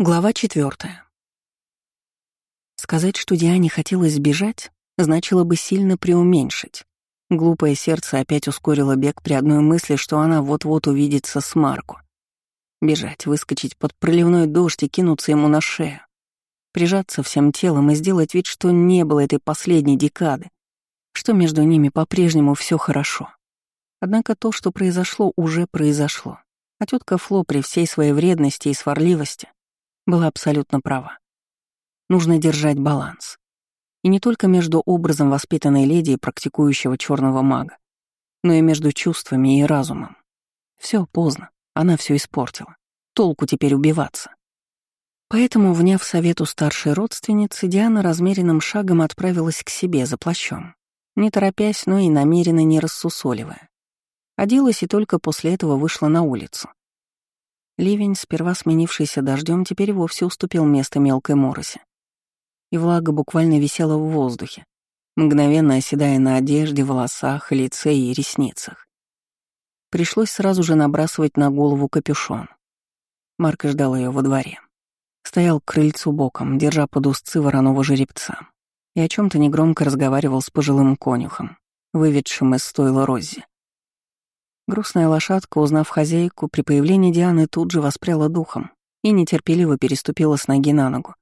Глава четвертая. Сказать, что Диане хотелось сбежать, значило бы сильно преуменьшить. Глупое сердце опять ускорило бег при одной мысли, что она вот-вот увидится с Марку. Бежать, выскочить под проливной дождь и кинуться ему на шею. Прижаться всем телом и сделать вид, что не было этой последней декады, что между ними по-прежнему все хорошо. Однако то, что произошло, уже произошло. А тетка Фло при всей своей вредности и сварливости была абсолютно права. Нужно держать баланс. И не только между образом воспитанной леди и практикующего черного мага, но и между чувствами и разумом. Все поздно, она все испортила. Толку теперь убиваться. Поэтому, вняв совету старшей родственницы, Диана размеренным шагом отправилась к себе за плащом, не торопясь, но и намеренно не рассусоливая. Оделась и только после этого вышла на улицу. Ливень, сперва сменившийся дождем, теперь вовсе уступил место мелкой моросе. И влага буквально висела в воздухе, мгновенно оседая на одежде, волосах, лице и ресницах. Пришлось сразу же набрасывать на голову капюшон. Марк ждал ее во дворе. Стоял к крыльцу боком, держа под узцы вороного жеребца, и о чем то негромко разговаривал с пожилым конюхом, выведшим из стойла Роззи. Грустная лошадка, узнав хозяйку, при появлении Дианы тут же воспряла духом и нетерпеливо переступила с ноги на ногу,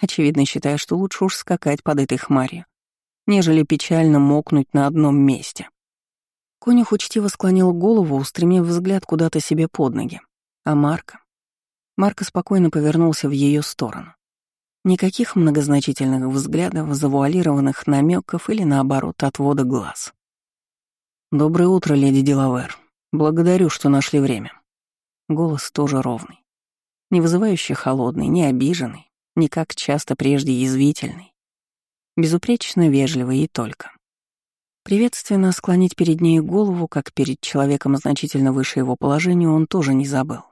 очевидно считая, что лучше уж скакать под этой хмарью, нежели печально мокнуть на одном месте. Конюх учтиво склонил голову, устремив взгляд куда-то себе под ноги. А Марка? Марка спокойно повернулся в ее сторону. Никаких многозначительных взглядов, завуалированных намеков или, наоборот, отвода глаз. «Доброе утро, леди Делавер», Благодарю, что нашли время. Голос тоже ровный. Не вызывающий холодный, не обиженный, не как часто прежде язвительный. Безупречно вежливый и только. Приветственно склонить перед ней голову, как перед человеком значительно выше его положения, он тоже не забыл.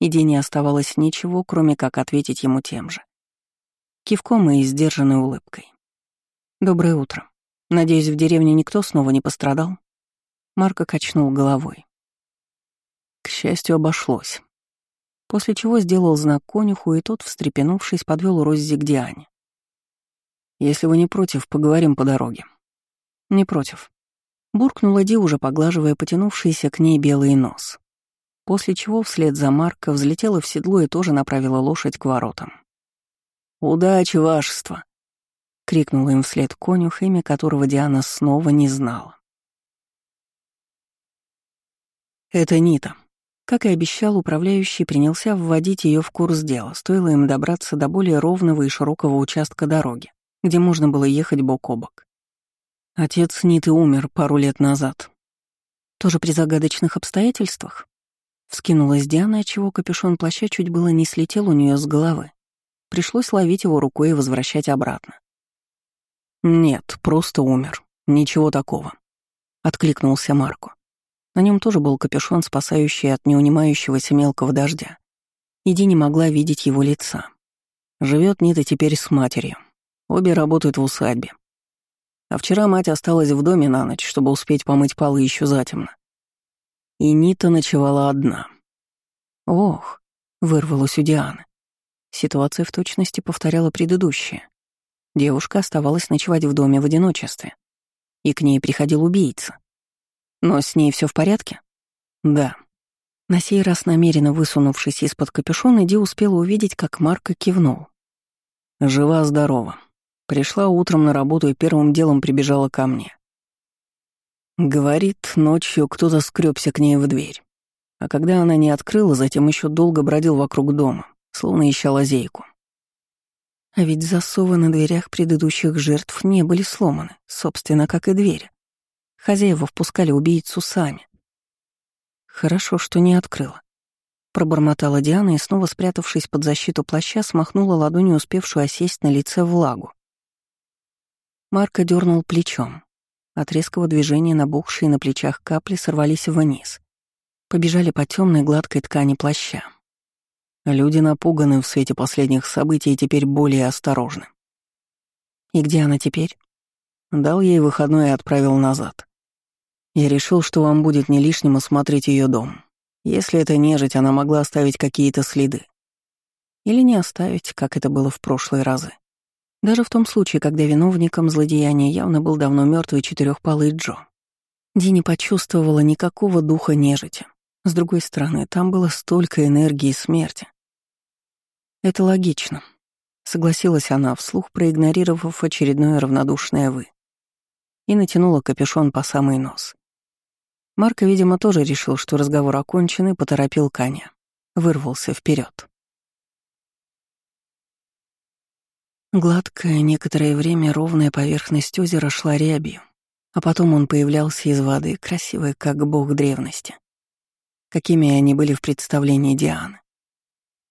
И не оставалось ничего, кроме как ответить ему тем же. Кивком и сдержанной улыбкой. «Доброе утро. Надеюсь, в деревне никто снова не пострадал?» Марко качнул головой. К счастью, обошлось. После чего сделал знак конюху, и тот, встрепенувшись, подвел Роззи к Диане. «Если вы не против, поговорим по дороге». «Не против». Буркнула Ди, уже поглаживая потянувшийся к ней белый нос. После чего вслед за Марко взлетела в седло и тоже направила лошадь к воротам. «Удачи, вашество!» — крикнул им вслед конюх, имя которого Диана снова не знала. Это Нита. Как и обещал, управляющий принялся вводить ее в курс дела, стоило им добраться до более ровного и широкого участка дороги, где можно было ехать бок о бок. Отец Ниты умер пару лет назад. Тоже при загадочных обстоятельствах? Вскинулась Диана, отчего капюшон плаща чуть было не слетел у нее с головы. Пришлось ловить его рукой и возвращать обратно. «Нет, просто умер. Ничего такого», — откликнулся Марко. На нем тоже был капюшон, спасающий от неунимающегося мелкого дождя. Иди не могла видеть его лица. Живет Нита теперь с матерью. Обе работают в усадьбе. А вчера мать осталась в доме на ночь, чтобы успеть помыть полы еще затемно. И Нита ночевала одна. Ох, вырвалось у Дианы. Ситуация в точности повторяла предыдущее. Девушка оставалась ночевать в доме в одиночестве. И к ней приходил убийца. Но с ней все в порядке? Да. На сей раз намеренно высунувшись из-под капюшона, Ди успела увидеть, как Марка кивнул. Жива-здорова. Пришла утром на работу и первым делом прибежала ко мне. Говорит, ночью кто-то скрёбся к ней в дверь. А когда она не открыла, затем еще долго бродил вокруг дома, словно ища лазейку. А ведь засовы на дверях предыдущих жертв не были сломаны, собственно, как и двери. Хозяева впускали убийцу сами. Хорошо, что не открыла. Пробормотала Диана и, снова спрятавшись под защиту плаща, смахнула ладонью успевшую осесть на лице влагу. Марко дернул плечом. От резкого движения набухшие на плечах капли сорвались вниз. Побежали по темной гладкой ткани плаща. Люди напуганы в свете последних событий и теперь более осторожны. И где она теперь? Дал ей выходной и отправил назад. Я решил, что вам будет не лишним осмотреть ее дом. Если это нежить, она могла оставить какие-то следы. Или не оставить, как это было в прошлые разы. Даже в том случае, когда виновником злодеяния явно был давно мертвый четырехпалый Джо. Ди не почувствовала никакого духа нежити. С другой стороны, там было столько энергии смерти. Это логично, согласилась она вслух, проигнорировав очередное равнодушное «вы». И натянула капюшон по самый нос. Марко, видимо, тоже решил, что разговор окончен, и поторопил коня. Вырвался вперед. Гладкая, некоторое время ровная поверхность озера шла рябью, а потом он появлялся из воды, красивый, как бог древности. Какими они были в представлении Дианы.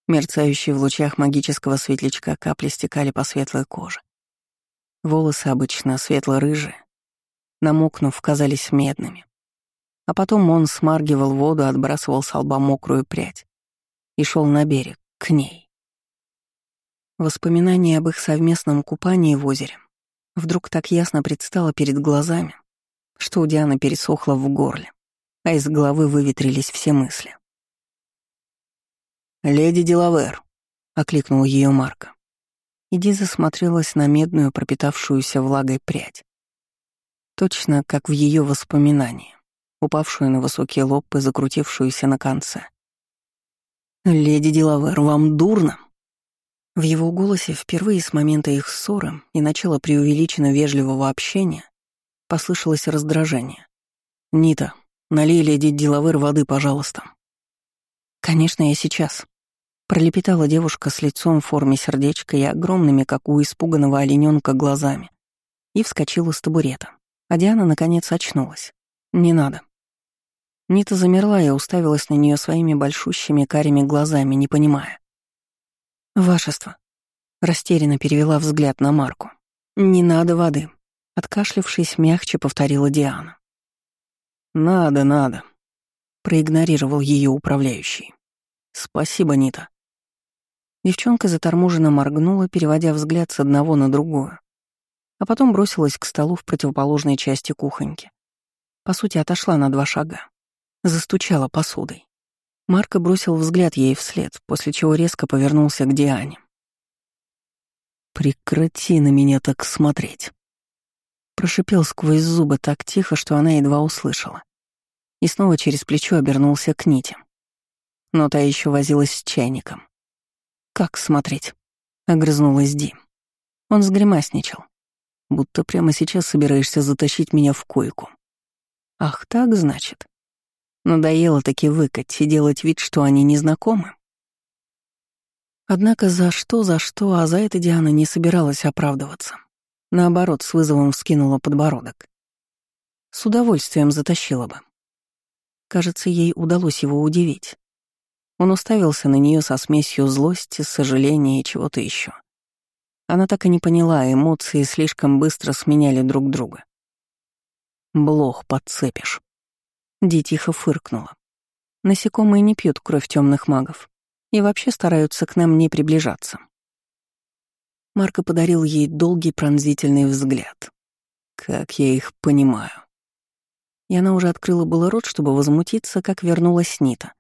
Мерцающие в лучах магического светлячка капли стекали по светлой коже. Волосы обычно светло-рыжие, намокнув, казались медными. А потом он смаргивал воду, отбрасывал с лба мокрую прядь и шел на берег, к ней. Воспоминание об их совместном купании в озере вдруг так ясно предстало перед глазами, что у Дианы пересохло в горле, а из головы выветрились все мысли. «Леди Делавер», — окликнул ее Марко. И Диза смотрелась на медную, пропитавшуюся влагой прядь. Точно как в ее воспоминании, упавшую на высокий лоб и закрутившуюся на конце. «Леди Делавер, вам дурно?» В его голосе впервые с момента их ссоры и начала преувеличенно вежливого общения послышалось раздражение. «Нита, налей леди Делавер воды, пожалуйста». «Конечно, я сейчас», — пролепетала девушка с лицом в форме сердечка и огромными, как у испуганного олененка, глазами, и вскочила с табурета. А Диана, наконец, очнулась. «Не надо». Нита замерла и уставилась на нее своими большущими карими глазами, не понимая. «Вашество», — растерянно перевела взгляд на Марку. «Не надо воды», — откашлившись, мягче повторила Диана. «Надо, надо», — проигнорировал ее управляющий. «Спасибо, Нита». Девчонка заторможенно моргнула, переводя взгляд с одного на другую, а потом бросилась к столу в противоположной части кухоньки. По сути, отошла на два шага. Застучала посудой. Марко бросил взгляд ей вслед, после чего резко повернулся к Диане. «Прекрати на меня так смотреть!» Прошипел сквозь зубы так тихо, что она едва услышала. И снова через плечо обернулся к Ните. Но та еще возилась с чайником. «Как смотреть?» — огрызнулась Ди. Он сгримасничал. «Будто прямо сейчас собираешься затащить меня в койку». «Ах, так, значит?» Надоело таки выкать и делать вид, что они не знакомы. Однако за что, за что, а за это Диана не собиралась оправдываться. Наоборот, с вызовом вскинула подбородок. С удовольствием затащила бы. Кажется, ей удалось его удивить. Он уставился на нее со смесью злости, сожаления и чего-то еще. Она так и не поняла, эмоции слишком быстро сменяли друг друга. «Блох подцепишь», Ди тихо фыркнула. Насекомые не пьют кровь темных магов и вообще стараются к нам не приближаться. Марко подарил ей долгий пронзительный взгляд. Как я их понимаю. И она уже открыла было рот, чтобы возмутиться, как вернулась Нита.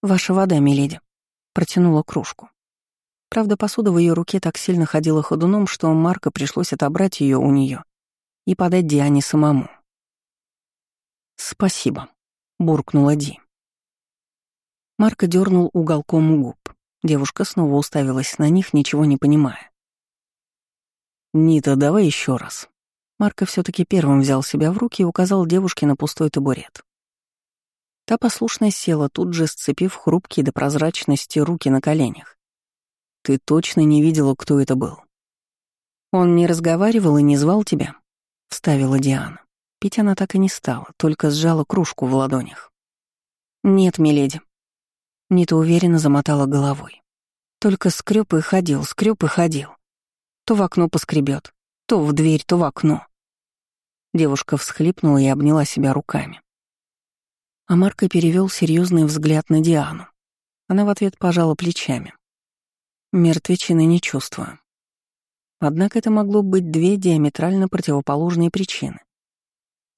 «Ваша вода, миледи», — протянула кружку. Правда, посуда в ее руке так сильно ходила ходуном, что Марко пришлось отобрать ее у нее и подать Диане самому. «Спасибо», — буркнула Ди. Марко дернул уголком губ. Девушка снова уставилась на них, ничего не понимая. «Нита, давай еще раз». Марко все таки первым взял себя в руки и указал девушке на пустой табурет. Та послушно села, тут же сцепив хрупкие до прозрачности руки на коленях. «Ты точно не видела, кто это был?» «Он не разговаривал и не звал тебя?» — вставила Диана. Пить она так и не стала, только сжала кружку в ладонях. «Нет, миледи». Нита уверенно замотала головой. Только скрёб и ходил, скрёб и ходил. То в окно поскребет, то в дверь, то в окно. Девушка всхлипнула и обняла себя руками. А Марко перевел серьезный взгляд на Диану. Она в ответ пожала плечами. Мертвечины не чувствую. Однако это могло быть две диаметрально противоположные причины.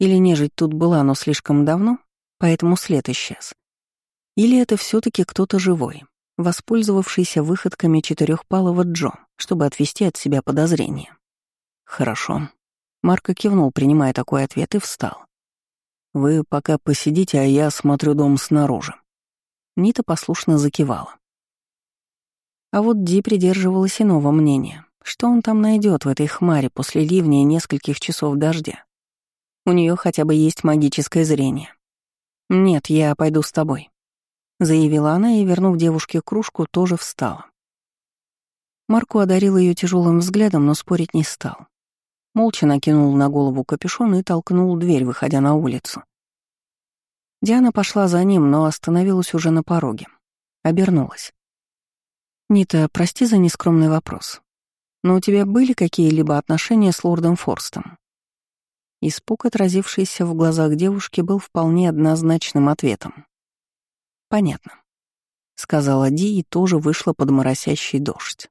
Или нежить тут была, но слишком давно, поэтому след исчез. Или это все таки кто-то живой, воспользовавшийся выходками четырехпалого Джо, чтобы отвести от себя подозрения. «Хорошо». Марко кивнул, принимая такой ответ, и встал. «Вы пока посидите, а я осмотрю дом снаружи». Нита послушно закивала. А вот Ди придерживалась иного мнения. Что он там найдет в этой хмаре после ливня и нескольких часов дождя? У нее хотя бы есть магическое зрение. «Нет, я пойду с тобой», — заявила она и, вернув девушке кружку, тоже встала. Марку одарил ее тяжелым взглядом, но спорить не стал. Молча накинул на голову капюшон и толкнул дверь, выходя на улицу. Диана пошла за ним, но остановилась уже на пороге. Обернулась. «Нита, прости за нескромный вопрос. Но у тебя были какие-либо отношения с лордом Форстом?» Испуг, отразившийся в глазах девушки, был вполне однозначным ответом. «Понятно», — сказала Ди и тоже вышла под моросящий дождь.